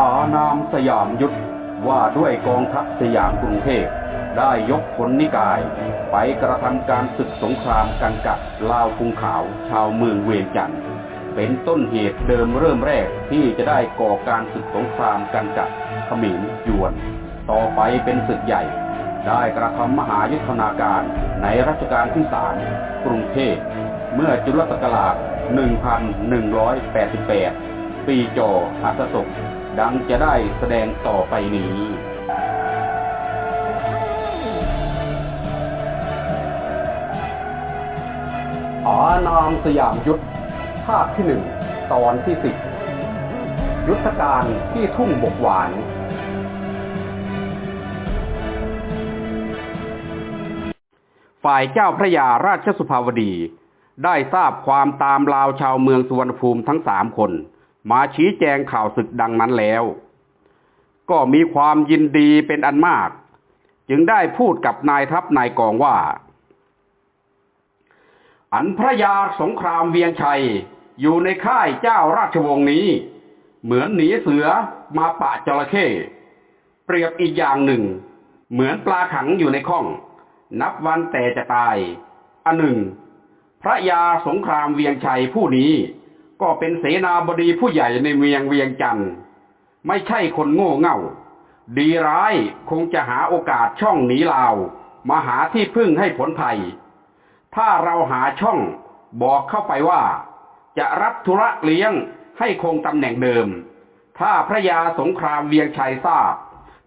อานามสยามยุทธว่าด้วยกองทัพสยามกรุงเทพได้ยกผลนิกาย ไปกระทำการศึกสงครามกันกับลาวพุงขาว ชาวเมืองเวียงจันทร์เป็นต้นเหตุเดิมเริ่มแรกที่จะได้ก่อการศึกสงครามกันกับขมิญยวน ต่อไปเป็นศึกใหญ่ ได้กระทำมหายุทธนาการในรัชกาลที่สามกรุงเทพเมื่อจุลศักราช 1188 ปีจออัสศก ดังจะได้แสดงต่อไปนี้อานามสยามยุทธภาคที่หนึ่งตอนที่สิบยุทธการที่ทุ่งบกหวานฝ่ายเจ้าพระยาราชสุภาวดี ได้ทราบความตามลาวชาวเมืองสุวรรณภูมิทั้งสามคน มาชี้แจงข่าวศึกดังนั้นแล้ว ก็มีความยินดีเป็นอันมาก จึงได้พูดกับนายทัพนายกองว่า อันพระยาสงครามเวียงชัยอยู่ในค่ายเจ้าราชวงศ์นี้ เหมือนหนีเสือมาปะจระเข้เปรียบอีกอย่างหนึ่ง เหมือนปลาขังอยู่ในข้อง นับวันแต่จะตาย อันหนึ่ง พระยาสงครามเวียงชัยผู้นี้ ก็เป็นเสนาบดีผู้ใหญ่ในเมืองเวียงจันทร์ไม่ใช่คนโง่เง่า ดีร้ายคงจะหาโอกาสช่องหนีลาว มาหาที่พึ่งให้ผลภัย ถ้าเราหาช่องบอกเข้าไปว่า จะรับธุระเลี้ยงให้คงตำแหน่งเดิม ถ้าพระยาสงครามเวียงชัยทราบ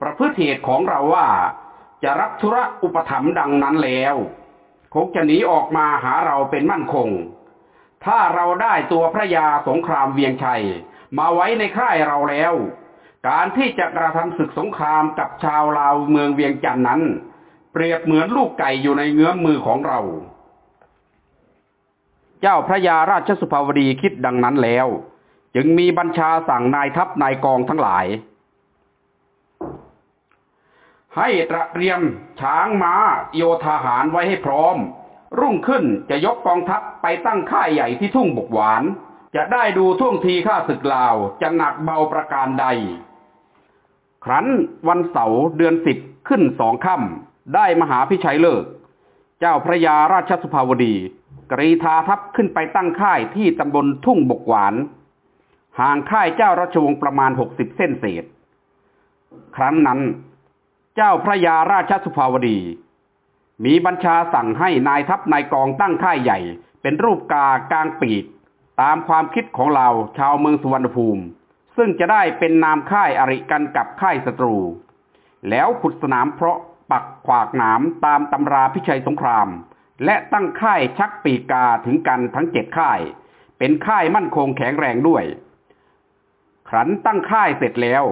ประพฤติเหตุของเราว่า จะรับธุระอุปถัมภ์ดังนั้นแล้ว คงจะหนีออกมาหาเราเป็นมั่นคง ถ้าเราได้ตัวพระยาสงครามเวียงชัย มาไว้ในค่ายเราแล้ว การที่จะกระทำศึกสงครามกับชาวลาวเมืองเวียงจันนั้น เปรียบเหมือนลูกไก่อยู่ในเงื้อมมือของเรา เจ้าพระยาราชสุภาวดีคิดดังนั้นแล้ว จึงมีบัญชาสั่งนายทัพนายกองทั้งหลาย ให้ตระเตรียมช้างม้าโยธาหารไว้ให้พร้อม รุ่งขึ้นจะยกกองทัพไปตั้งค่ายใหญ่ที่ทุ่งบกหวาน จะได้ดูท่วงทีข้าศึกลาวจะหนักเบาประการใด ครั้นวันเสาร์เดือนสิบขึ้นสองค่ำได้มหาพิชัยเลิก เจ้าพระยาราชสุภาวดี กรีธาทัพขึ้นไปตั้งค่ายที่ตำบลทุ่งบกหวาน ห่างค่ายเจ้าราชวงศ์ประมาณหกสิบเส้นเศษ ครั้งนั้น เจ้าพระยาราชสุภาวดี มีบัญชาสั่งให้นายทัพนายกองตั้งค่ายใหญ่ เป็นรูปกากลางปีก ตามความคิดของเราชาวเมืองสุวรรณภูมิ ซึ่งจะได้เป็นนามค่ายอริกันกับค่ายศัตรู แล้วขุดสนามเพราะปักขวากหนามตามตำราพิชัยสงคราม และตั้งค่ายชักปีกาถึงกันทั้งเจ็ดค่าย เป็นค่ายมั่นคงแข็งแรงด้วยครั้นตั้งค่ายเสร็จแล้ว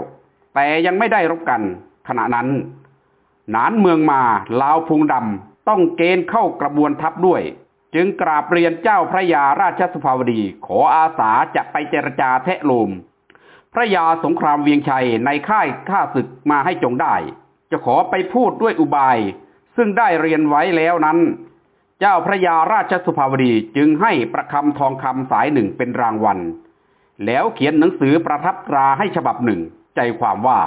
แต่ยังไม่ได้รบกันขณะนั้น นานเมืองมาลาวพุงดำต้องเกณฑ์เข้ากระบวนทัพด้วย จึงกราบเรียนเจ้าพระยาราชสุภาวดี ขออาสาจะไปเจรจาแทะโลม พระยาสงครามเวียงชัยในค่ายข้าศึกมาให้จงได้ จะขอไปพูดด้วยอุบาย ซึ่งได้เรียนไว้แล้วนั้น เจ้าพระยาราชสุภาวดีจึงให้ประคำทองคำสายหนึ่งเป็นรางวัล แล้วเขียนหนังสือประทับตราให้ฉบับหนึ่ง ใจความว่า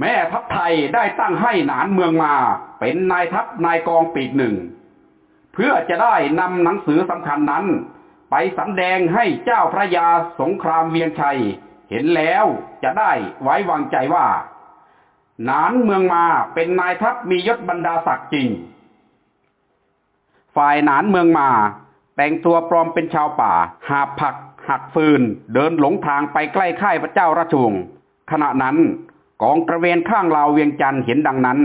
แม่ทัพไทยได้ตั้งให้หนานเมืองมา เป็นนายทัพนายกองปีกหนึ่ง เพื่อจะได้นำหนังสือสำคัญนั้น ไปสำแดงให้เจ้าพระยาสงครามเวียงชัย เห็นแล้วจะได้ไว้วางใจว่า หนานเมืองมาเป็นนายทัพมียศบรรดาศักดิ์จริง ฝ่ายหนานเมืองมา แต่งตัวปลอมเป็นชาวป่า หาผักหักฟืน เดินหลงทางไปใกล้ค่ายพระเจ้าราชวงศ์ขณะนั้น กองตระเวนข้างลาวเวียงจันทร์เห็นดังนั้น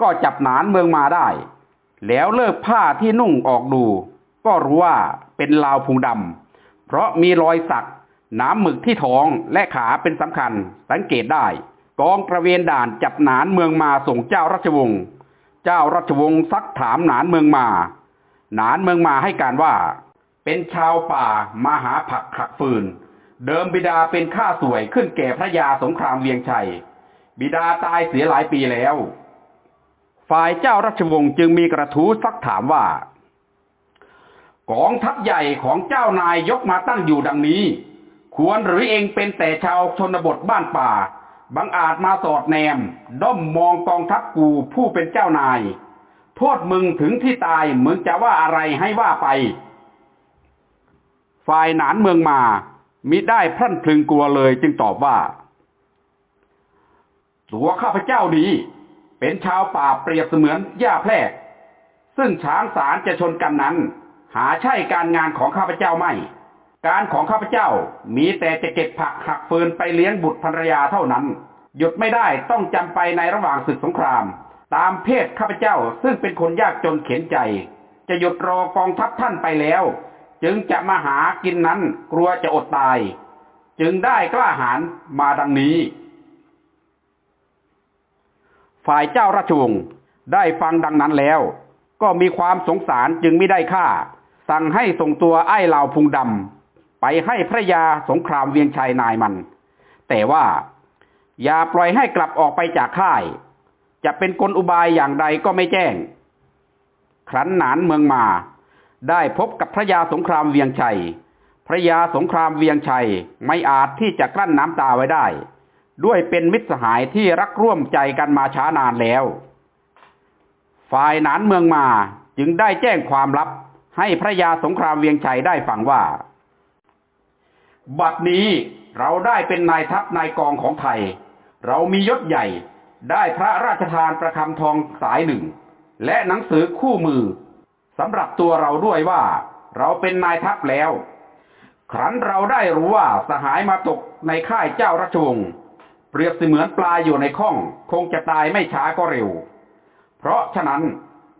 ก็จับหนานเมืองมาได้ แล้วเลิกผ้าที่นุ่งออกดู ก็รู้ว่าเป็นลาวพุงดำเพราะมีรอยสักน้ำหมึกที่ท้องและขาเป็นสำคัญสังเกตได้ กองตระเวนด่านจับหนานเมืองมาส่งเจ้าราชวงศ์เจ้าราชวงศ์ซักถามหนานเมืองมา หนานเมืองมาให้การว่า เป็นชาวป่ามาหาผักขักฟืน เดิมบิดาเป็นข้าสวยขึ้นแก่พระยาสงครามเวียงชัย บิดาตายเสียหลายปีแล้ว ฝ่ายเจ้าราชวงศ์จึงมีกระทู้ซักถามว่ากองทัพใหญ่ของเจ้านายยกมาตั้งอยู่ดังนี้ ควรหรือเองเป็นแต่ชาวชนบทบ้านป่า บังอาจมาสอดแนม ด้อมมองกองทัพกูผู้เป็นเจ้านาย โทษมึงถึงที่ตายมึงจะว่าอะไรให้ว่าไป ฝ่ายหนานเมืองมามิได้พรั่นพลึงกลัวเลยจึงตอบว่า ตัวข้าพเจ้าดี เป็นชาวป่าเปรียบเสมือนหญ้าแพรก ซึ่งช้างสารจะชนกันนั้น หาใช่การงานของข้าพเจ้าไม่ การของข้าพเจ้ามีแต่จะเก็บผักหักฟืนไปเลี้ยงบุตรภรรยาเท่านั้น หยุดไม่ได้ต้องจำไปในระหว่างศึกสงคราม ตามเพศข้าพเจ้าซึ่งเป็นคนยากจนเข็นใจ จะหยุดรอกองทัพท่านไปแล้ว จึงจะมาหากินนั้นกลัวจะอดตาย จึงได้กล้าหาญมาดังนี้ ฝ่ายเจ้าราชวงศ์ได้ฟังดังนั้นแล้ว ก็มีความสงสารจึงไม่ได้ฆ่า สั่งให้ส่งตัวไอ้เหล่าพุงดำไปให้พระยาสงครามเวียงชัยนายมัน แต่ว่าอย่าปล่อยให้กลับออกไปจากค่าย จะเป็นกลอุบายอย่างใดก็ไม่แจ้ง ครั้นหนานเมืองมา ได้พบกับพระยาสงครามเวียงชัย พระยาสงครามเวียงชัยไม่อาจที่จะกลั้นน้ำตาไว้ได้ ด้วยเป็นมิตรสหายที่รักร่วมใจกันมาช้านานแล้ว ฝ่ายนานเมืองมาจึงได้แจ้งความลับให้พระยาสงครามเวียงชัยได้ฟังว่า บัดนี้เราได้เป็นนายทัพนายกองของไทย เรามียศใหญ่ได้พระราชทานประคำทองสายหนึ่ง และหนังสือคู่มือสำหรับตัวเราด้วยว่า เราเป็นนายทัพแล้ว ครั้นเราได้รู้ว่าสหายมาตกในค่ายเจ้าราชวงศ์ เปรียบเสมือนปลาอยู่ในข้อง คงจะตายไม่ช้าก็เร็ว เพราะฉะนั้น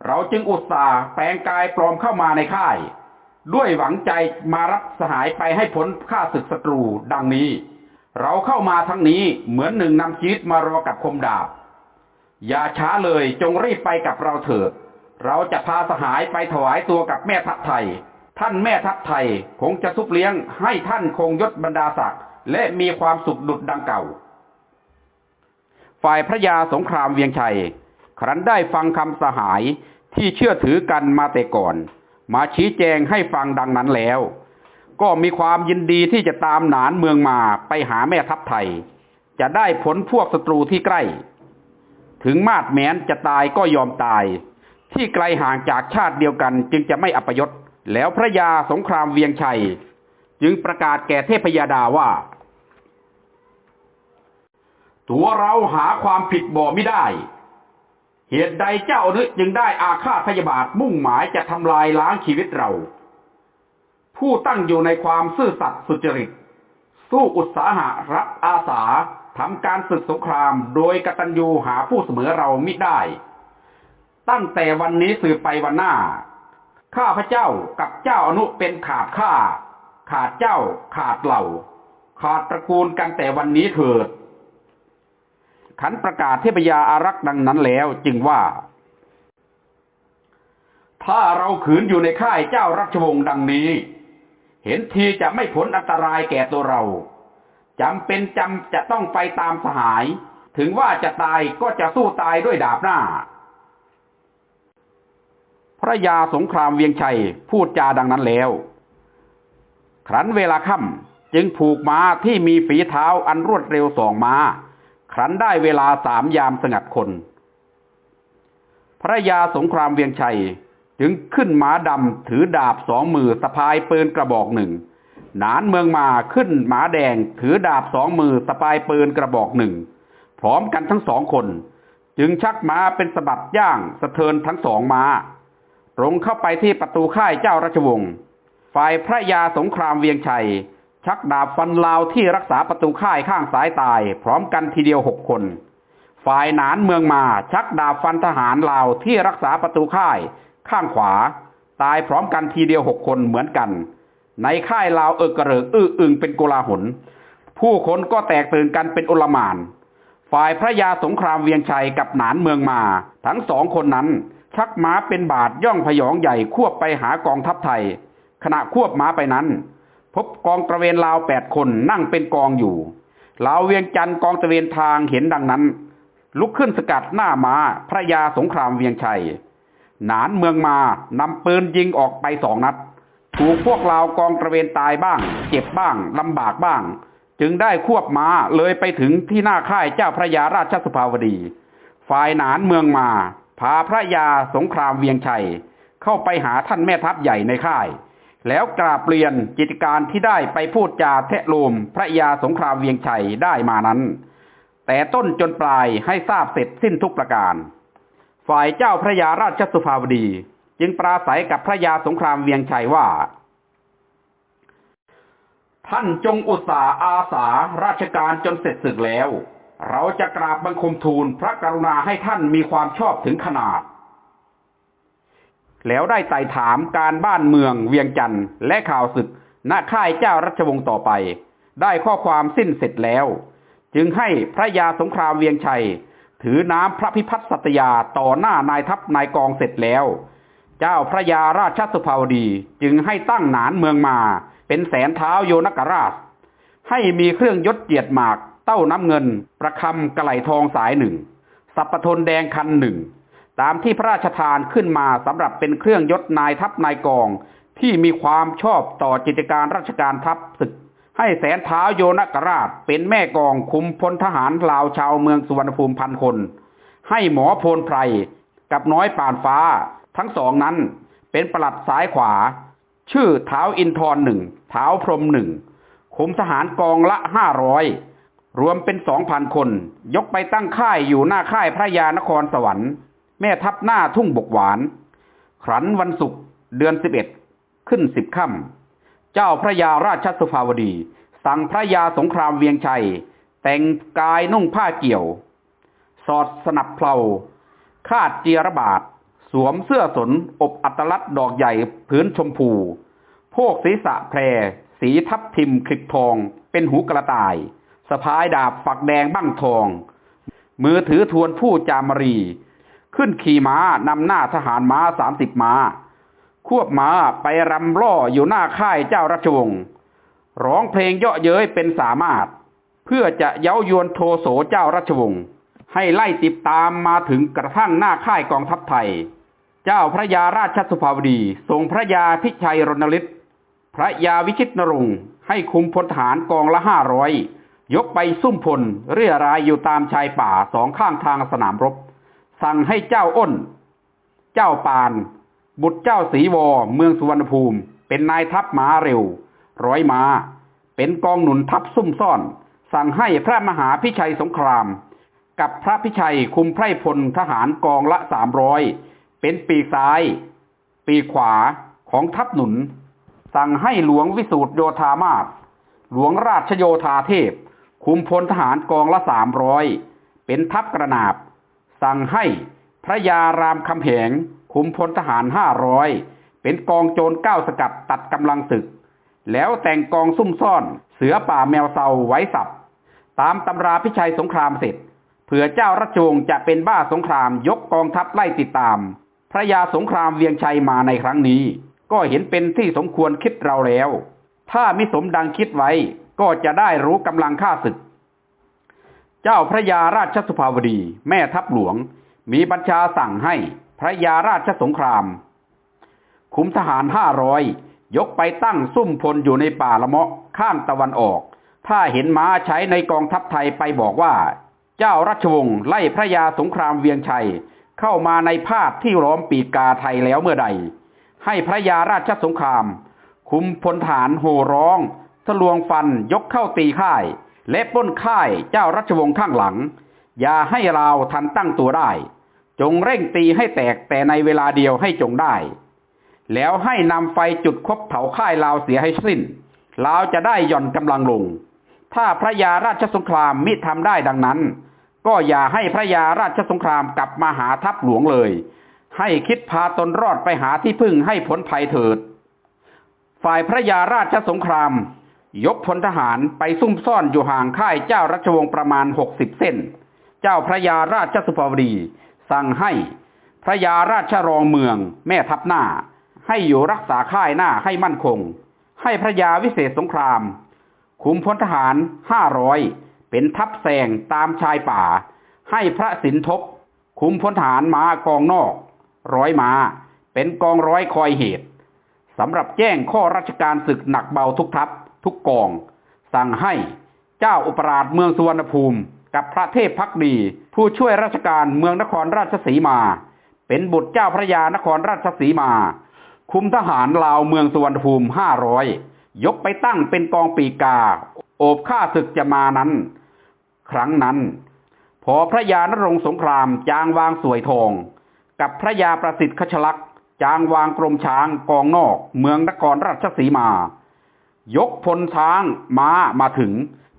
เราจึงอุตส่าห์แปลงกายปลอมเข้ามาในค่าย ด้วยหวังใจมารับสหายไปให้พ้นข้าศึกศัตรูดังนี้ เราเข้ามาทั้งนี้เหมือนหนึ่งนำชีวิตมารอกับคมดาบ อย่าช้าเลยจงรีบไปกับเราเถิด เราจะพาสหายไปถวายตัวกับแม่ทัพไทย ท่านแม่ทัพไทยคงจะซุบเลี้ยงให้ท่านคงยศบรรดาศักดิ์และมีความสุขดุดดังเก่า ฝ่ายพระยาสงครามเวียงชัย ครั้นได้ฟังคำสหายที่เชื่อถือกันมาแต่ก่อน มาชี้แจงให้ฟังดังนั้นแล้ว ก็มีความยินดีที่จะตามหนานเมืองมาไปหาแม่ทัพไทย จะได้ผลพวกศัตรูที่ใกล้ ถึงมาดแม้นจะตายก็ยอมตาย ที่ไกลห่างจากชาติเดียวกันจึงจะไม่อัปยศแล้วพระยาสงครามเวียงชัย จึงประกาศแก่เทพยดาว่า ตัวเราหาความผิดบ่ไม่ได้ เหตุใดเจ้านึกจึงได้อาฆาตพยาบาทมุ่งหมายจะทำลายล้างชีวิตเรา ผู้ตั้งอยู่ในความซื่อสัตย์สุจริต สู้อุตสาหะรับอาสาทำการศึกสงครามโดยกตัญญูหาผู้เสมอเรามิได้ ตั้งแต่วันนี้สืบไปวันหน้า ข้าพระเจ้ากับเจ้าอนุเป็นขาดข้า ขาดเจ้าขาดเหล่า ขาดตระกูลกันแต่วันนี้เถิด ขันประกาศเทพยาอารักษ์ดังนั้นแล้วจึงว่า ถ้าเราขืนอยู่ในค่ายเจ้ารัชวงศ์ดังนี้ เห็นทีจะไม่ผลอันตรายแก่ตัวเราจำเป็นจำจะต้องไปตามสหาย ถึงว่าจะตายก็จะสู้ตายด้วยดาบหน้า พระยาสงครามเวียงชัยพูดจาดังนั้นแล้ว ครั้นเวลาค่ำจึงผูกม้าที่มีฝีเท้าอันรวดเร็วสองม้า ครั้นได้เวลาสามยามสงัดคน พระยาสงครามเวียงชัยจึงขึ้นม้าดำถือดาบสองมือสะพายปืนกระบอกหนึ่ง นานเมืองมาขึ้นหมาแดงถือดาบสองมือสะพายปืนกระบอกหนึ่ง พร้อมกันทั้งสองคน จึงชักม้าเป็นสะบัดย่างสะเทินทั้งสองม้า ตรงเข้าไปที่ประตูค่ายเจ้าราชวงศ์ฝ่ายพระยาสงครามเวียงชัย ชักดาบฟันลาวที่รักษาประตูค่ายข้างซ้ายตาย พร้อมกันทีเดียวหกคน ฝ่ายหนานเมืองมา ชักดาบฟันทหารลาวที่รักษาประตูค่าย ข้างขวา ตายพร้อมกันทีเดียวหกคนเหมือนกัน ในค่ายลาวเอิกกระเริกอื้ออึงเป็นโกลาหลผู้คนก็แตกตื่นกันเป็นอลหมาน ฝ่ายพระยาสงครามเวียงชัยกับหนานเมืองมา ทั้งสองคนนั้น ชักม้าเป็นบาทย่องพยองใหญ่ควบไปหากองทัพไทย ขณะควบม้าไปนั้น พบกองตระเวนลาวแปดคนนั่งเป็นกองอยู่ลาวเวียงจันทร์กองตระเวนทางเห็นดังนั้น ลุกขึ้นสกัดหน้าม้าพระยาสงครามเวียงชัย หนานเมืองมานำปืนยิงออกไปสองนัด ถูกพวกเรากองตระเวนตายบ้าง เจ็บบ้างลำบากบ้าง จึงได้ควบม้าเลยไปถึงที่หน้าค่ายเจ้าพระยาราชสุภาวดี ฝ่ายหนานเมืองมาพาพระยาสงครามเวียงชัย เข้าไปหาท่านแม่ทัพใหญ่ในค่าย แล้วกราบเรียนกิจการที่ได้ไปพูดจาเทะโลมพระยาสงครามเวียงชัยได้มานั้น แต่ต้นจนปลายให้ทราบเสร็จสิ้นทุกประการ ฝ่ายเจ้าพระยาราชสุภาวดี จึงปราศัยกับพระยาสงครามเวียงชัยว่า ท่านจงอุตสาห์อาสาราชการจนเสร็จศึกแล้ว เราจะกราบบังคมทูลพระกรุณาให้ท่านมีความชอบถึงขนาด แล้วได้ไต่ถามการบ้านเมืองเวียงจันทร์และข่าวศึกณค่ายเจ้ารัชวงศ์ต่อไป ได้ข้อความสิ้นเสร็จแล้ว จึงให้พระยาสงครามเวียงชัย ถือน้ำพระพิพัฒน์สัตยาต่อหน้านายทัพนายกองเสร็จแล้ว เจ้าพระยาราชสุภาวดีจึงให้ตั้งหนานเมืองมาเป็นแสนเท้าโยนกราช ให้มีเครื่องยศเจียดหมาก เต้าน้ำเงิน ประคำกระไหลทองสายหนึ่งสัปปทนแดงคันหนึ่ง ตามที่พระราชทานขึ้นมาสำหรับเป็นเครื่องยศนายทัพนายกอง ที่มีความชอบต่อกิจการราชการทัพศึก ให้แสนเท้าโยนกราชเป็นแม่กองคุมพลทหารลาวชาวเมืองสุวรรณภูมิพันคน ให้หมอโพลไพรกับน้อยป่านฟ้า ทั้งสองนั้นเป็นประหลัดซ้ายขวา ชื่อเท้าอินทร์หนึ่งเท้าพรมหนึ่งคุมทหารกองละห้าร้อยรวมเป็นสองพันคน ยกไปตั้งค่ายอยู่หน้าค่ายพระยานครสวรรค์ แม่ทัพหน้าทุ่งบกหวาน ครั้นวันศุกร์เดือนสิบเอ็ดขึ้นสิบค่ำเจ้าพระยาราชสุภาวดี สั่งพระยาสงครามเวียงชัย แต่งกายนุ่งผ้าเกี่ยว สอดสนับเพลาคาดเจียระบาดสวมเสื้อสนอบอัตลัดดอกใหญ่พื้นชมพู โพกศีรษะแพร สีทับทิมคลิกทอง เป็นหูกระต่ายสะพายดาบฝักแดงบ้างทอง มือถือทวนผู้จามรี ขึ้นขี่ม้านำหน้าทหารม้าสามสิบม้า ควบม้าไปรำล่ออยู่หน้าค่ายเจ้าราชวงศ์ร้องเพลงเยาะเย้ยเป็นสามารถ เพื่อจะเย้ายวนโทโสเจ้าราชวงศ์ให้ไล่ติดตามมาถึงกระทั่งหน้าค่ายกองทัพไทย เจ้าพระยาราชสุภาวดีทรงพระยาพิชัยรณฤทธิ์พระยาวิชิตนรงค์ให้คุมพลทหารกองละห้าร้อยยกไปซุ่มพลเรี่ยรายอยู่ตามชายป่าสองข้างทางสนามรบ สั่งให้เจ้าอ้น เจ้าปาน บุตรเจ้าศรีวอเมืองสุวรรณภูมิ เป็นนายทัพม้าเร็ว ร้อยม้า เป็นกองหนุนทัพซุ่มซ่อน สั่งให้พระมหาพิชัยสงคราม กับพระพิชัยคุมไพรพลทหารกองละสามร้อยเป็นปีกซ้าย ปีกขวาของทัพหนุน สั่งให้หลวงวิสูตรโยธามาศหลวงราชโยธาเทพ คุมพลทหารกองละสามร้อยเป็นทัพกระนาบ สั่งให้พระยารามคำแหงคุมพลทหารห้าร้อยเป็นกองโจรเก้าสกัดตัดกำลังศึก แล้วแต่งกองซุ่มซ่อนเสือป่าแมวเซาไว้สับ ตามตำราพิชัยสงครามเสร็จเผื่อเจ้ารัชวงศ์จะเป็นบ้าสงครามยกกองทัพไล่ติดตาม พระยาสงครามเวียงชัยมาในครั้งนี้ ก็เห็นเป็นที่สมควรคิดเราแล้ว ถ้ามิสมดังคิดไว้ก็จะได้รู้กำลังข้าศึก เจ้าพระยาราชสุภาวดีแม่ทัพหลวง มีบัญชาสั่งให้พระยาราชสงครามคุมทหารห้าร้อยยกไปตั้งซุ่มพลอยู่ในป่าละเมาะข้างตะวันออก ถ้าเห็นม้าใช้ในกองทัพไทยไปบอกว่า เจ้าราชวงศ์ไล่พระยาสงครามเวียงชัยเข้ามาในภาคที่ล้อมปีกกาไทยแล้วเมื่อใด ให้พระยาราชสงคราม คุมพลฐานโห่ร้อง ทะลวงฟันยกเข้าตีค่าย และป้นค่ายเจ้าราชวงศ์ข้างหลัง อย่าให้เราทันตั้งตัวได้ จงเร่งตีให้แตกแต่ในเวลาเดียวให้จงได้ แล้วให้นำไฟจุดคบเผาค่ายลาวเสียให้สิ้นลาวจะได้หย่อนกำลังลง ถ้าพระยาราชสงครามมิทำได้ดังนั้น ก็อย่าให้พระยาราชสงครามกลับมาหาทัพหลวงเลย ให้คิดพาตนรอดไปหาที่พึ่งให้พ้นภัยเถิด ฝ่ายพระยาราชสงคราม ยกพลทหารไปซุ่มซ่อนอยู่ห่างค่ายเจ้ารัชวงศ์ประมาณหกสิบเส้น เจ้าพระยาราชสุภวดีสั่งให้พระยาราชรองเมือง แม่ทัพหน้า ให้อยู่รักษาค่ายหน้าให้มั่นคง ให้พระยาวิเศษสงครามคุมพลทหารห้าร้อยเป็นทัพแซงตามชายป่า ให้พระสินทบคุมพลทหารมากองนอก ร้อยมา เป็นกองร้อยคอยเหตุสำหรับแจ้งข้อราชการศึกหนักเบาทุกทัพ ทุกกอง สั่งให้เจ้าอุปราชเมืองสุวรรณภูมิ กับพระเทพพักดี ผู้ช่วยราชการเมืองนครราชสีมา เป็นบุตรเจ้าพระยานครราชสีมา คุมทหารลาวเมืองสุวรรณภูมิห้าร้อยยกไปตั้งเป็นกองปีกา โอบข้าศึกจะมานั้น ครั้งนั้น พอพระยานรงสงครามจางวางสวยทอง กับพระยาประสิทธิ์ขชลักษ์จางวางกรมช้างกองนอก เมืองนครราชสีมา ยกพลช้างม้ามาถึง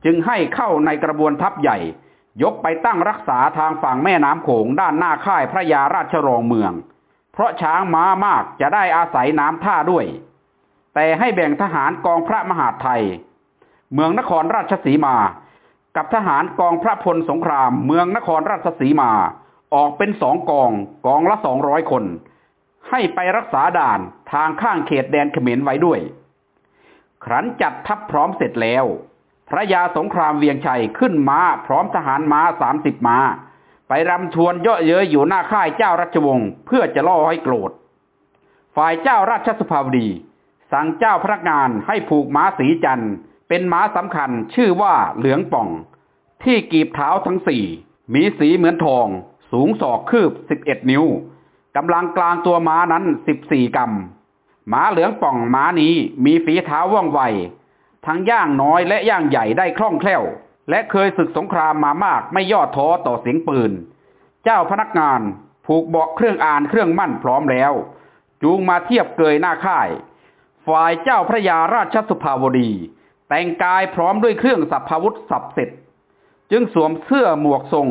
จึงให้เข้าในกระบวนทัพใหญ่ ยกไปตั้งรักษาทางฝั่งแม่น้ำโขงด้านหน้าค่ายพระยาราชรองเมือง เพราะช้างม้ามากจะได้อาศัยน้ำท่าด้วย แต่ให้แบ่งทหารกองพระมหาไทย เมืองนครราชสีมา กับทหารกองพระพลสงคราม เมืองนครราชสีมา ออกเป็นสองกองกองละสองร้อยคน ให้ไปรักษาด่านทางข้างเขตแดนเขมรไว้ด้วย ครั้นจัดทัพพร้อมเสร็จแล้ว พระยาสงครามเวียงชัยขึ้นม้าพร้อมทหารม้าสามสิบม้า ไปรำชวนเยาะเย้ยอยู่หน้าค่ายเจ้าราชวงศ์เพื่อจะล่อให้โกรธ ฝ่ายเจ้าราชสุภาวดี สั่งเจ้าพนักงานให้ผูกม้าสีจันทร์ เป็นม้าสำคัญชื่อว่าเหลืองป่อง ที่กีบเท้าทั้งสี่มีสีเหมือนทอง สูงศอกคืบสิบเอ็ดนิ้วกำลังกลางตัวม้านั้นสิบสี่กำ ม้าเหลืองป่องม้านี้มีฝีเท้าว่องไว ทั้งย่างน้อยและย่างใหญ่ได้คล่องแคล่ว และเคยศึกสงครามมามากไม่ย่อท้อต่อเสียงปืน เจ้าพนักงานผูกเบาะเครื่องอ่านเครื่องมั่นพร้อมแล้ว จูงมาเทียบเกยหน้าค่าย ฝ่ายเจ้าพระยาราชสุภาวดี แต่งกายพร้อมด้วยเครื่องสัพพวุธสับเสร็จ จึงสวมเสื้อหมวกทรง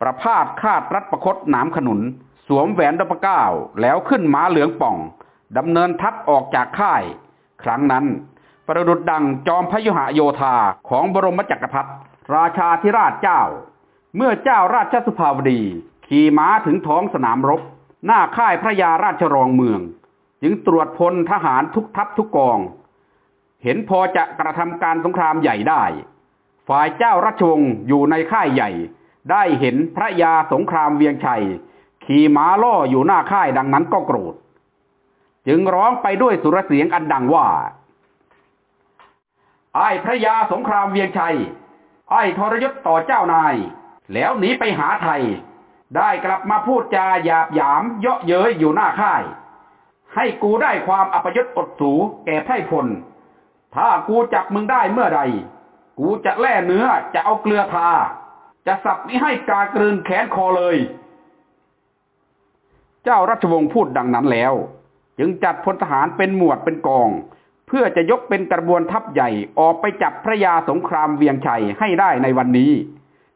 ประพาสคาดรัดประคตหนามขนุน สวมแหวนดปเก้าแล้วขึ้นม้าเหลืองป่อง ดำเนินทัพออกจากค่าย ครั้งนั้น ประดุดดังจอมพยุหโยธาของบรมจักรพรรดิราชาธิราชเจ้า เมื่อเจ้าราชสุภาวดี ขี่ม้าถึงท้องสนามรบ หน้าค่ายพระยาราชรองเมือง จึงตรวจพลทหารทุกทัพทุกกอง เห็นพอจะกระทำการสงครามใหญ่ได้ ฝ่ายเจ้าราชวงศ์อยู่ในค่ายใหญ่ ได้เห็นพระยาสงครามเวียงชัย ขี่ม้าล่ออยู่หน้าค่ายดังนั้นก็โกรธ จึงร้องไปด้วยสุรเสียงอันดังว่า ไอ้พระยาสงครามเวียงชัย ไอ้ทรยศต่อเจ้านาย แล้วหนีไปหาไทย ได้กลับมาพูดจาหยาบหยามเยาะเย้ยอยู่หน้าค่าย ให้กูได้ความอัปยศอดสูแก่ไพร่พล ถ้ากูจับมึงได้เมื่อใด กูจะแล่เนื้อจะเอาเกลือทา จะสับนี้ให้กากลืนแขนคอเลย เจ้ารัชวงศ์พูดดังนั้นแล้ว จึงจัดพลทหารเป็นหมวดเป็นกอง เพื่อจะยกเป็นกระบวนทัพใหญ่ออกไปจับพระยาสงครามเวียงชัยให้ได้ในวันนี้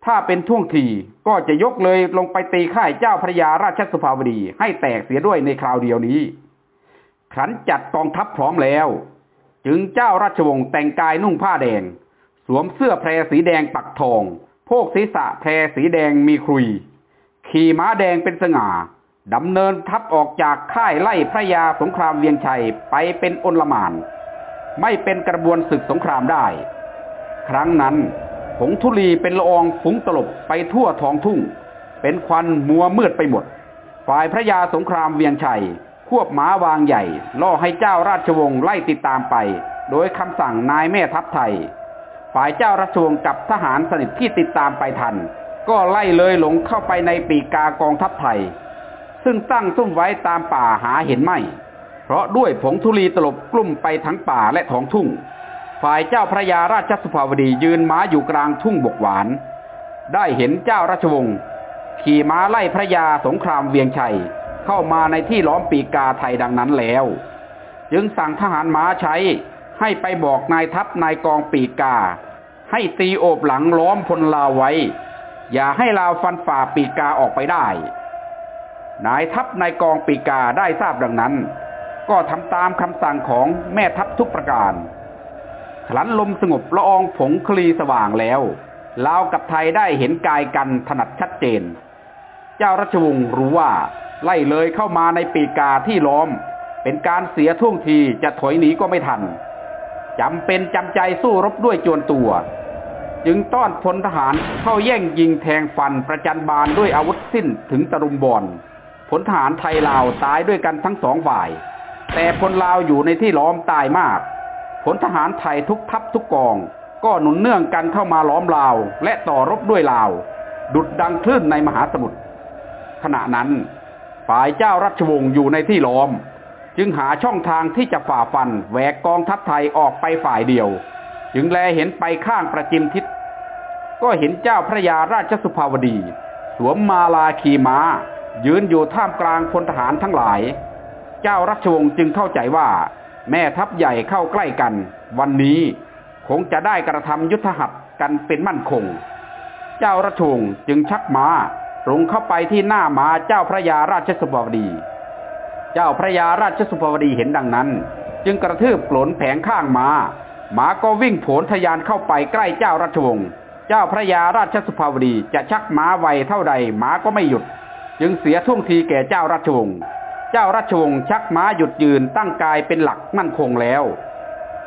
ถ้าเป็นท่วงทีก็จะยกเลยลงไปตีค่ายเจ้าพระยาราชสุภาวดีให้แตกเสียด้วยในคราวเดียวนี้ขันจัดกองทัพพร้อมแล้ว จึงเจ้าราชวงศ์แต่งกายนุ่งผ้าแดง สวมเสื้อแพรสีแดงปักทอง โพกศีรษะแพรสีแดงมีครุย ขี่ม้าแดงเป็นสง่า ดำเนินทัพออกจากค่ายไล่พระยาสงครามเวียงชัยไปเป็นอนลมาน ไม่เป็นกระบวนศึกสงครามได้ ครั้งนั้นผงธุลีเป็นละอองฟุ้งตลบไปทั่วท้องทุ่ง เป็นควันมัวมืดไปหมด ฝ่ายพระยาสงครามเวียงชัย ควบม้าวางใหญ่ ล่อให้เจ้าราชวงศ์ไล่ติดตามไป โดยคำสั่งนายแม่ทัพไทย ฝ่ายเจ้าราชวงศ์กับทหารสนิทที่ติดตามไปทัน ก็ไล่เลยหลงเข้าไปในปีกากองทัพไทย ซึ่งตั้งซุ่มไว้ตามป่าหาเห็นไม่ เพราะด้วยผงธุลีตลบกลุ่มไปทั้งป่าและท้องทุ่ง ฝ่ายเจ้าพระยาราชสุภาวดียืนม้าอยู่กลางทุ่งบกหวาน ได้เห็นเจ้าราชวงศ์ขี่ม้าไล่พระยาสงครามเวียงชัยเข้ามาในที่ล้อมปีกาไทยดังนั้นแล้ว จึงสั่งทหารม้าใช้ให้ไปบอกนายทัพนายกองปีกา ให้ตีโอบหลังล้อมพลลาวไว้ อย่าให้ลาวฟันฝ่าปีกาออกไปได้ นายทัพนายกองปีกาได้ทราบดังนั้น ก็ทำตามคำสั่งของแม่ทัพทุกประการขลันลมสงบละอองผงคลีสว่างแล้วลาวกับไทยได้เห็นกายกันถนัดชัดเจน เจ้ารัชวงศ์รู้ว่าไล่เลยเข้ามาในปีกาที่ล้อม เป็นการเสียท่วงทีจะถอยหนีก็ไม่ทันจำเป็นจำใจสู้รบด้วยจวนตัว จึงต้อนพลทหารเข้าแย่งยิงแทงฟันประจันบานด้วยอาวุธสิ้นถึงตรุมบอล พลทหารไทยลาวตายด้วยกันทั้งสองฝ่าย แต่พลลาวอยู่ในที่ล้อมตายมาก ผลทหารไทยทุกทัพทุกกอง ก็หนุนเนื่องกันเข้ามาล้อมลาว และต่อรบด้วยลาว ดุดดังคลื่นในมหาสมุทรขณะนั้น ฝ่ายเจ้ารัชวงศ์อยู่ในที่ล้อม จึงหาช่องทางที่จะฝ่าฟันแหวกกองทัพไทยออกไปฝ่ายเดียว จึงแลเห็นไปข้างประจิมทิศก็เห็นเจ้าพระยาราชสุภาวดี สวมมาลาขี่ม้า ยืนอยู่ท่ามกลางพลทหารทั้งหลาย เจ้ารัชวงศ์จึงเข้าใจว่า แม่ทัพใหญ่เข้าใกล้กัน วันนี้คงจะได้กระทำยุทธหัตกันเป็นมั่นคง เจ้ารัชวงศ์จึงชักม้าตรงเข้าไปที่หน้าม้าเจ้าพระยาราชสุภวดี เจ้าพระยาราชสุภวดีเห็นดังนั้น จึงกระทืบโผลนแผงข้างม้าหมาก็วิ่งโผลทยานเข้าไปใกล้เจ้าราชวงศ์ เจ้าพระยาราชสุภาวดีจะชักม้าไวเท่าใดม้าก็ไม่หยุด จึงเสียท่วงทีแก่เจ้าราชวงศ์ เจ้าราชวงศ์ชักม้าหยุดยืนตั้งกายเป็นหลักมั่นคงแล้ว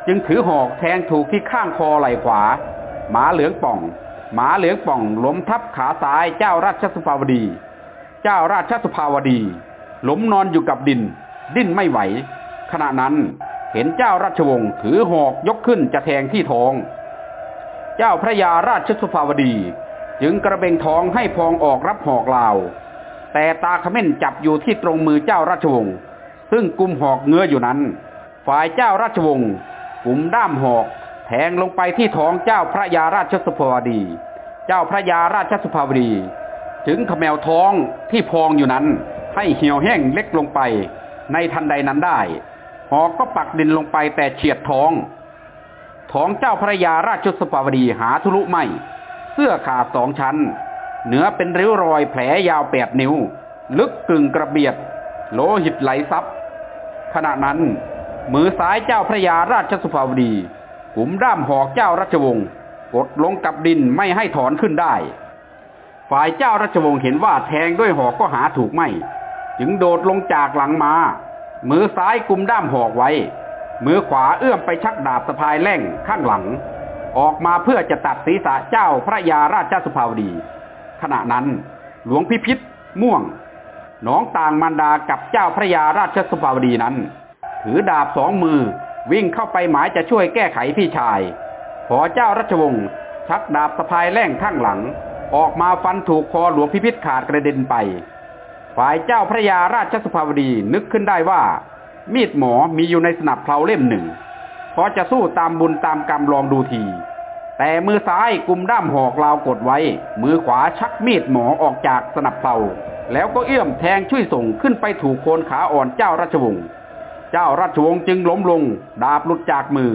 จึงถือหอกแทงถูกที่ข้างคอไหล่ขวา หมาเหลืองป่อง หมาเหลืองป่องล้มทับขาซ้ายเจ้าราชสุภาวดี เจ้าราชสุภาวดีล้มนอนอยู่กับดิน ดิ้นไม่ไหว ขณะนั้นเห็นเจ้าราชวงศ์ถือหอกยกขึ้นจะแทงที่ท้อง เจ้าพระยาราชสุภาวดี จึงกระเบงท้องให้พองออกรับหอกลาว แต่ตาขม้นจับอยู่ที่ตรงมือเจ้าราชวงศ์ซึ่งกุมหอกเงื้ออยู่นั้น ฝ่ายเจ้าราชวงศ์กุมด้ามหอกแทงลงไปที่ท้องเจ้าพระยาราชสุภาวดี เจ้าพระยาราชสุภาวดีจึงขมแมวท้องที่พองอยู่นั้น ให้เหี่ยวแห้งเล็กลงไป ในทันใดนั้นได้ หอกก็ปักดินลงไปแต่เฉียดท้อง ท้องเจ้าพระยาราชสุภาวดีหาทุลุไม่ เสื้อขาดสองชั้น เหนือเป็นริ้วรอยแผลยาวแปดนิ้ว ลึกกึ่งกระเบียด โลหิตไหลซับขณะนั้น มือซ้ายเจ้าพระยาราชสุภาวดีกุมด้ามหอกเจ้าราชวงศ์กดลงกับดินไม่ให้ถอนขึ้นได้ ฝ่ายเจ้าราชวงศ์เห็นว่าแทงด้วยหอกก็หาถูกไม่ จึงโดดลงจากหลังมา มือซ้ายกุมด้ามหอกไว้ มือขวาเอื้อมไปชักดาบสะพายแล่งข้างหลัง ออกมาเพื่อจะตัดศีรษะเจ้าพระยาราชสุภาวดี ขณะนั้น หลวงพิพิธม่วงน้องต่างมันดากับเจ้าพระยาราชสุภาวดีนั้น ถือดาบสองมือวิ่งเข้าไปหมายจะช่วยแก้ไขพี่ชายพอเจ้ารัชวงศ์ชักดาบสะพายแล่งข้างหลัง ออกมาฟันถูกคอหลวงพิพิธขาดกระเด็นไป ฝ่ายเจ้าพระยาราชสุภาวดีนึกขึ้นได้ว่า มีดหมอมีอยู่ในสนับเพลาเล่มหนึ่งพอจะสู้ตามบุญตามกรรมลองดูที แต่มือซ้ายกุมด้ามหอกลาวกดไว้ มือขวาชักมีดหมอออกจากสนับเพลาแล้วก็เอื้อมแทงช่วยส่งขึ้นไปถูกโคนขาอ่อนเจ้าราชวงศ์ เจ้าราชวงศ์จึงล้มลง ดาบหลุดจากมือ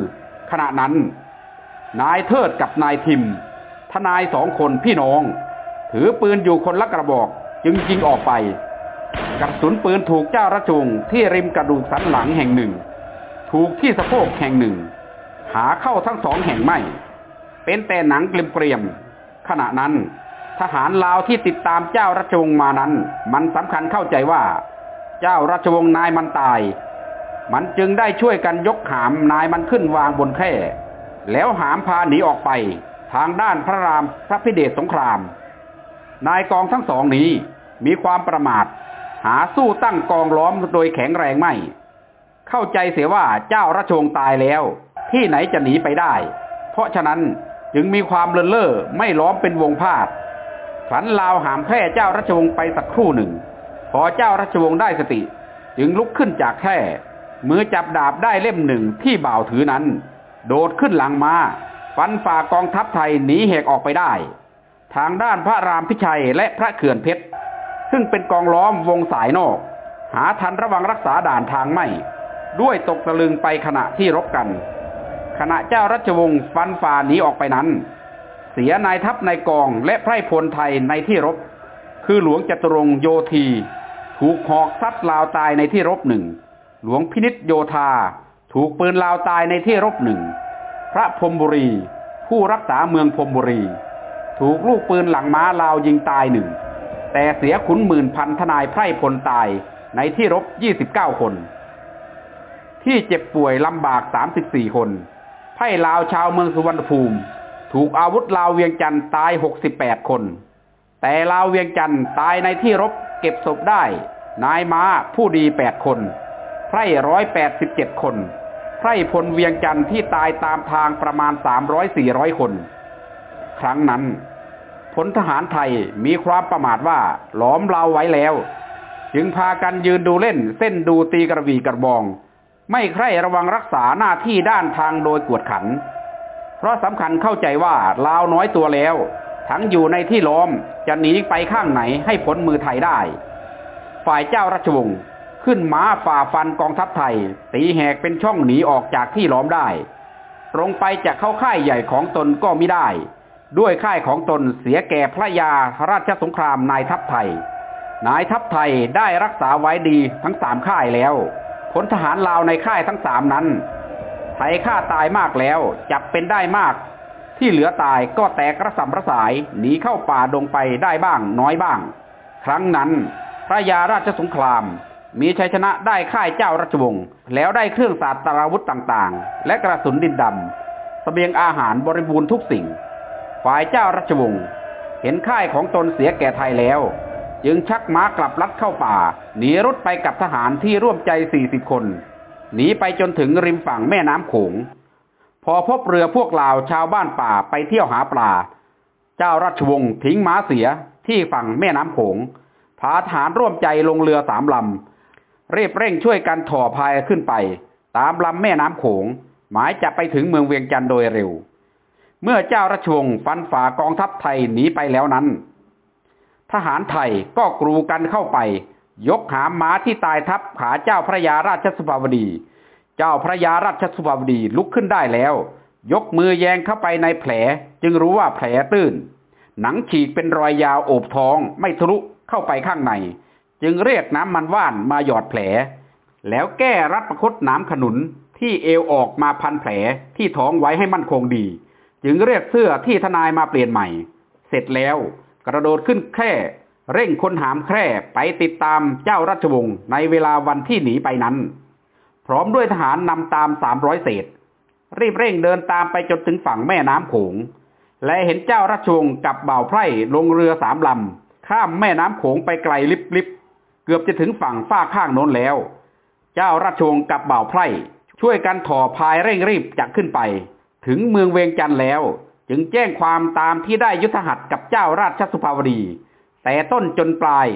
ขณะนั้น นายเทิดกับนายทิม ทนายสองคนพี่น้อง ถือปืนอยู่คนละกระบอกจึงยิงออกไปกระสุนปืนถูกเจ้าราชวงศ์ที่ริมกระดูกสันหลังแห่งหนึ่ง ถูกที่สะโพกแห่งหนึ่ง หาเข้าทั้งสองแห่งไม่ เป็นแต่หนังเกลียมๆขณะนั้น ทหารลาวที่ติดตามเจ้าราชวงศ์มานั้น มันสำคัญเข้าใจว่า เจ้าราชวงศ์นายมันตาย มันจึงได้ช่วยกันยกหามนายมันขึ้นวางบนแคร่แล้วหามพาหนีออกไปทางด้านพระรามพระพิเดชสงคราม นายกองทั้งสองนี้มีความประมาท หาสู้ตั้งกองล้อมโดยแข็งแรงไม่ เข้าใจเสียว่าเจ้าราชวงศ์ตายแล้ว ที่ไหนจะหนีไปได้ เพราะฉะนั้น จึงมีความเลินเล่อไม่ล้อมเป็นวงพาดขันลาวหามแพร่เจ้าราชวงศ์ไปสักครู่หนึ่ง พอเจ้าราชวงศ์ได้สติ จึงลุกขึ้นจากแคร่มือจับดาบได้เล่มหนึ่งที่บ่าวถือนั้น โดดขึ้นหลังมาฟันฝ่ากองทัพไทยหนีเหกออกไปได้ ทางด้านพระรามพิชัยและพระเขื่อนเพชร ซึ่งเป็นกองล้อมวงสายนอก หาทันระวังรักษาด่านทางไม่ ด้วยตกตะลึงไปขณะที่รบกัน ขณะเจ้ารัชวงศ์ฟันฝ่าหนีออกไปนั้น เสียนายทัพในกองและไพร่พลไทยในที่รบ คือหลวงจตุรงโยธี ถูกหอกซัดลาวตายในที่รบหนึ่งหลวงพินิษโยธา ถูกปืนลาวตายในที่รบหนึ่งพระพรมบุรี ผู้รักษาเมืองพรมบุรี ถูกลูกปืนหลังม้าลาวยิงตายหนึ่งแต่เสียขุนหมื่นพันทนายไพร่พลตายในที่รบ 29 คน ที่เจ็บป่วยลำบาก 34 คน ไพร่ลาวชาวเมืองสุวรรณภูมิ ถูกอาวุธลาวเวียงจันทร์ตาย68คน แต่ลาวเวียงจันทร์ตายในที่รบเก็บศพได้ นายม้าผู้ดี8คนไพร่ร้อยแปดสิบเจ็ดคนไพร่พลเวียงจันทร์ที่ตายตามทางประมาณสามร้อยสี่ร้อยคน ครั้งนั้นพลทหารไทยมีความประมาทว่าหลอมเราไว้แล้ว จึงพากันยืนดูเล่นเส้นดูตีกระบี่กระบอง ไม่ใคร่ระวังรักษาหน้าที่ด้านทางโดยกวดขัน เพราะสำคัญเข้าใจว่าลาวน้อยตัวแล้ว ทั้งอยู่ในที่ล้อมจะหนีไปข้างไหนให้ผลมือไทยได้ ฝ่ายเจ้าราชวงศ์ขึ้นม้าฝ่าฟันกองทัพไทย ตีแหกเป็นช่องหนีออกจากที่ล้อมได้ ตรงไปจะเข้าค่ายใหญ่ของตนก็ไม่ได้ ด้วยค่ายของตนเสียแก่พระยาราชสงครามนายทัพไทย นายทัพไทยได้รักษาไว้ดีทั้งสามค่ายแล้ว พลทหารลาวในค่ายทั้งสามนั้นไทยฆ่าตายมากแล้ว จับเป็นได้มาก ที่เหลือตายก็แตกระสำระสายหนีเข้าป่าดงไปได้บ้างน้อยบ้าง ครั้งนั้นพระยาราชสงคราม มีชัยชนะได้ค่ายเจ้าราชวงศ์แล้วได้เครื่องศาสตราวุธต่างๆ และกระสุนดินดำเสบียงอาหารบริบูรณ์ทุกสิ่ง ฝ่ายเจ้าราชวงศ์เห็นค่ายของตนเสียแก่ไทยแล้ว จึงชักม้ากลับลัดเข้าป่า หนีรถไปกับทหารที่ร่วมใจสี่สิบคน หนีไปจนถึงริมฝั่งแม่น้ำโขง พอพบเรือพวกลาวชาวบ้านป่าไปเที่ยวหาปลา เจ้าราชวงศ์ทิ้งม้าเสียที่ฝั่งแม่น้ำโขงพาทหารร่วมใจลงเรือสามลำรีบเร่งช่วยกันถ่อพายขึ้นไป ตามลำแม่น้ำโขง หมายจะไปถึงเมืองเวียงจันทร์โดยเร็ว เมื่อเจ้าราชวงศ์ฟันฝ่ากองทัพไทยหนีไปแล้วนั้น ทหารไทยก็กรูกันเข้าไป ยกหามม้าที่ตายทับขาเจ้าพระยาราชสุภาวดี เจ้าพระยาราชสุภาวดีลุกขึ้นได้แล้ว ยกมือแยงเข้าไปในแผล จึงรู้ว่าแผลตื้น หนังฉีกเป็นรอยยาวโอบท้องไม่ทะลุเข้าไปข้างใน จึงเรียกน้ำมันว่านมาหยอดแผล แล้วแก้รัดประคตน้ำขนุนที่เอวออกมาพันแผลที่ท้องไว้ให้มั่นคงดี จึงเรียกเสื้อที่ทนายมาเปลี่ยนใหม่ เสร็จแล้ว กระโดดขึ้นแคร่เร่งคนหามแคร่ไปติดตามเจ้าราชวงศ์ในเวลาวันที่หนีไปนั้น พร้อมด้วยทหารนำตามสามร้อยเศษ รีบเร่งเดินตามไปจนถึงฝั่งแม่น้ำโขง และเห็นเจ้าราชวงศ์กับบ่าวไพร่ลงเรือสามลำ ข้ามแม่น้ำโขงไปไกลลิบลิบเกือบจะถึงฝั่งฝ้าข้างโน้นแล้ว เจ้าราชวงศ์กับบ่าวไพร่ช่วยกันถ่อพายเร่งรีบจักขึ้นไป ถึงเมืองเวียงจันทร์แล้ว จึงแจ้งความตามที่ได้ยุทธหัตกับเจ้าราชสุภาวดี แต่ต้นจนปลาย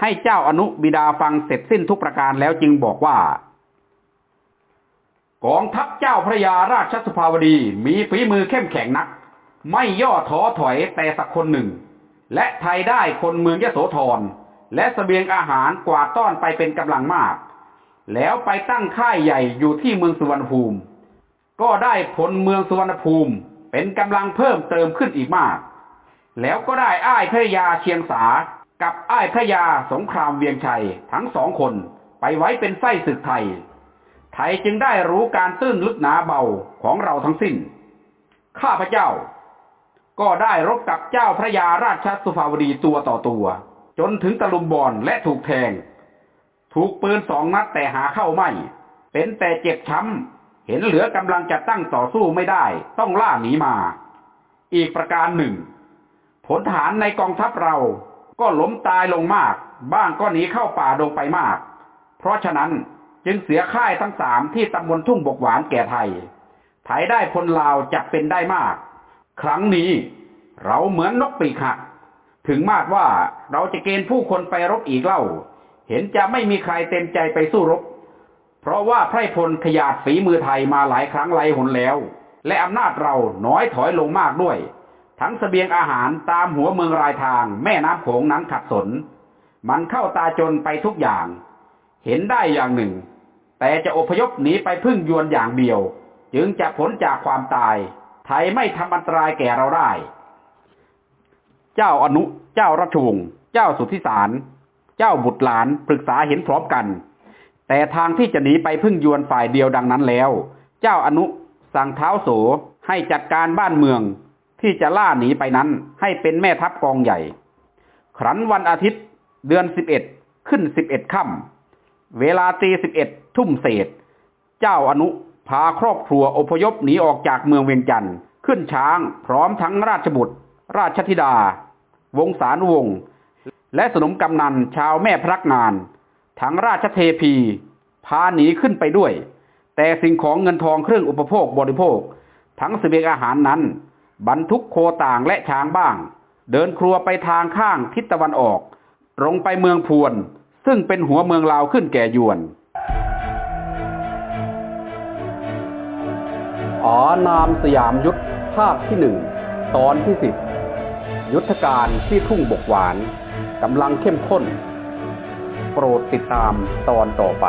ให้เจ้าอนุบิดาฟังเสร็จสิ้นทุกประการแล้วจึงบอกว่า กองทัพเจ้าพระยาราชสุภาวดีมีฝีมือเข้มแข็งนัก ไม่ย่อท้อถอยแต่สักคนหนึ่ง และไทยได้คนเมืองยโสธรและสเสบียงอาหารกวาดต้อนไปเป็นกำลังมาก แล้วไปตั้งค่ายใหญ่อยู่ที่เมืองสุวรรณภูมิ ก็ได้ผลเมืองสุวรรณภูมิ เป็นกำลังเพิ่มเติมขึ้นอีกมาก แล้วก็ได้อ้ายพระยาเชียงสา กับอ้ายพระยาสงครามเวียงชัยทั้งสองคนไปไว้เป็นไส้ศึกไทย ไทยจึงได้รู้การตื้นลึกหนาเบาของเราทั้งสิ้น ข้าพเจ้า ก็ได้รบกับเจ้าพระยาราชสุภาวดีตัวต่อตัว จนถึงตะลุมบอลและถูกแทง ถูกปืนสองนัดแต่หาเข้าไม่ เป็นแต่เจ็บช้ำ เห็นเหลือกำลังจะตั้งต่อสู้ไม่ได้ ต้องล่าหนีมา อีกประการหนึ่ง ผลทหารในกองทัพเราก็ล้มตายลงมาก บ้างก็หนีเข้าป่าดงไปมาก เพราะฉะนั้นจึงเสียค่ายทั้งสามที่ตำบลทุ่งบกหวานแก่ไทย ไทยได้พลลาวจับเป็นได้มาก ครั้งนี้เราเหมือนนกปีกหัก ถึงมากว่าเราจะเกณฑ์ผู้คนไปรบอีกเล่า เห็นจะไม่มีใครเต็มใจไปสู้รบ เพราะว่าไพรพลขยาดฝีมือไทยมาหลายครั้งหลายหนแล้ว และอำนาจเราน้อยถอยลงมากด้วย ทั้งสเสบียงอาหารตามหัวเมืองรายทางแม่น้ำโขงนั้นขัดสน มันเข้าตาจนไปทุกอย่าง เห็นได้อย่างหนึ่ง แต่จะอพยพหนีไปพึ่งยวนอย่างเดียว จึงจะผลจากความตาย ไทยไม่ทำอันตรายแก่เราได้ เจ้าอนุ เจ้ารัชวงศ์เจ้าสุทธิสาร เจ้าบุตรหลานปรึกษาเห็นพร้อมกัน แต่ทางที่จะหนีไปพึ่งยวนฝ่ายเดียวดังนั้นแล้ว เจ้าอนุสั่งเท้าโสให้จัดการบ้านเมือง ที่จะล่าหนีไปนั้นให้เป็นแม่ทัพกองใหญ่ ครั้นวันอาทิตย์เดือนสิบเอ็ดขึ้นสิบเอ็ดค่ำเวลาตีสิบเอ็ดทุ่มเศษ เจ้าอนุพาครอบครัวอพยพหนีออกจากเมืองเวียงจันทร์ขึ้นช้างพร้อมทั้งราชบุตร ราชธิดา วงศานุวงศ์และสนมกำนันชาวแม่พระงาน ทั้งราชเทพี พาหนีขึ้นไปด้วย แต่สิ่งของเงินทองเครื่องอุปโภคบริโภค ทั้งเสบียงอาหารนั้น บรรทุกโคต่างและช้างบ้าง เดินครัวไปทางข้างทิศตะวันออก ตรงไปเมืองพวน ซึ่งเป็นหัวเมืองลาวขึ้นแก่ยวนอานามสยามยุทธภาคที่หนึ่งตอนที่สิบยุทธการที่ทุ่งบกหวานกำลังเข้มข้น ปรดติดตามตอนต่อไป